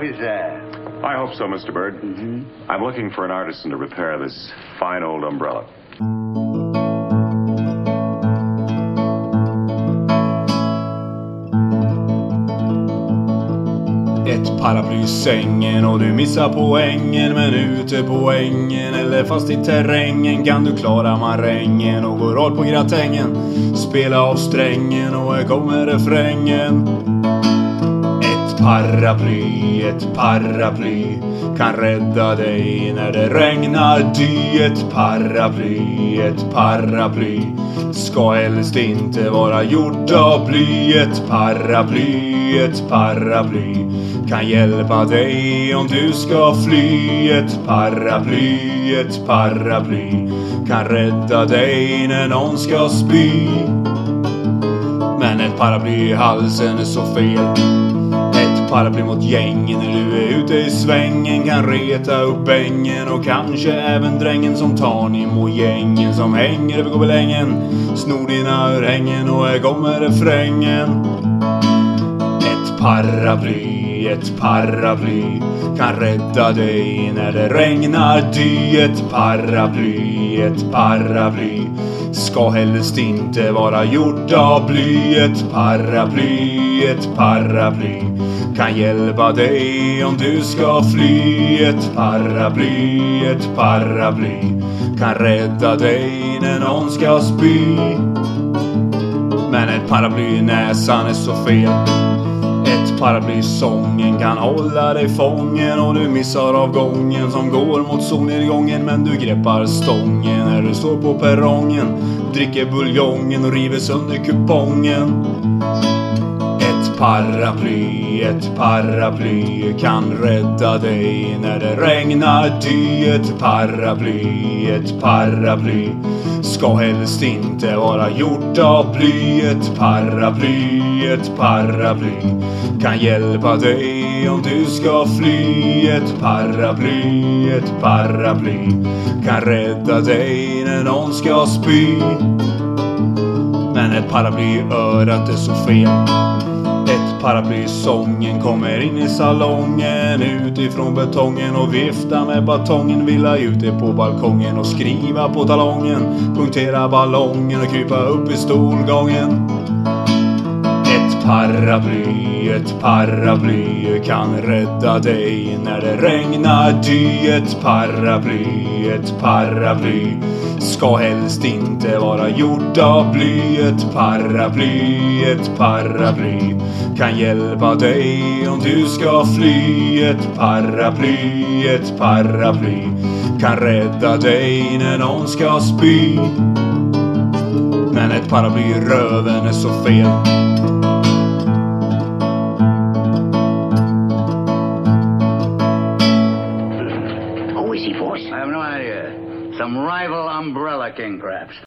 you, sir? I hope so, Mr. Bird. I'm looking for an artisan to repair this fine old umbrella. Ett paraply i sängen och du missar poängen Men ute på ängen eller fast i terrängen kan du klara marängen och gå rakt på gratängen Spela av strängen och här kommer refrängen paraply, ett paraply kan rädda dig när det regnar. Dy Ett paraply, ett paraply ska helst inte vara gjort av bly. Ett paraply, ett paraply kan hjälpa dig om du ska fly. Ett paraply, ett paraply kan rädda dig när någon ska spy. Men ett paraply i halsen är så fel paraply mot gängen. När du är ute i svängen kan reta upp ängen. Och kanske även drängen som tar ni gängen som hänger över gobelängen snor dina örhängen och här kommer refrängen paraply, ett paraply kan rädda dig när det regnar. Dy Ett paraply, ett paraply ska helst inte vara gjort av bly Ett paraply, ett paraply kan hjälpa dig om du ska fly. Ett paraply, ett paraply kan rädda dig när någon ska spy. Men ett paraply i näsan är så fel paraplysången kan hålla dig fången och du missar avgången som går mot solnedgången men du greppar stången när du står på perrongen dricker buljongen och river sönder kupongen. Paraplyet, paraply, ett paraply kan rädda dig när det regnar ty Ett paraply, ett paraply ska helst inte vara gjort av bly Ett paraply, ett paraply kan hjälpa dig om du ska fly. Ett paraply, ett paraply kan rädda dig när någon ska spy. Men ett paraply örat är så fel paraplysången kommer in i salongen utifrån betongen och viftar med batongen Villa ute på balkongen och skriva på talongen Punktera ballongen och krypa upp i stolgången ett paraply, ett paraply kan rädda dig när det regnar. Ty Ett paraply, ett paraply ska helst inte vara gjort av bly Ett paraply, ett paraply kan hjälpa dig om du ska fly. Ett paraply, ett paraply kan rädda dig när någon ska spy. Men ett paraply i röven är så fel. Some rival umbrella king, perhaps.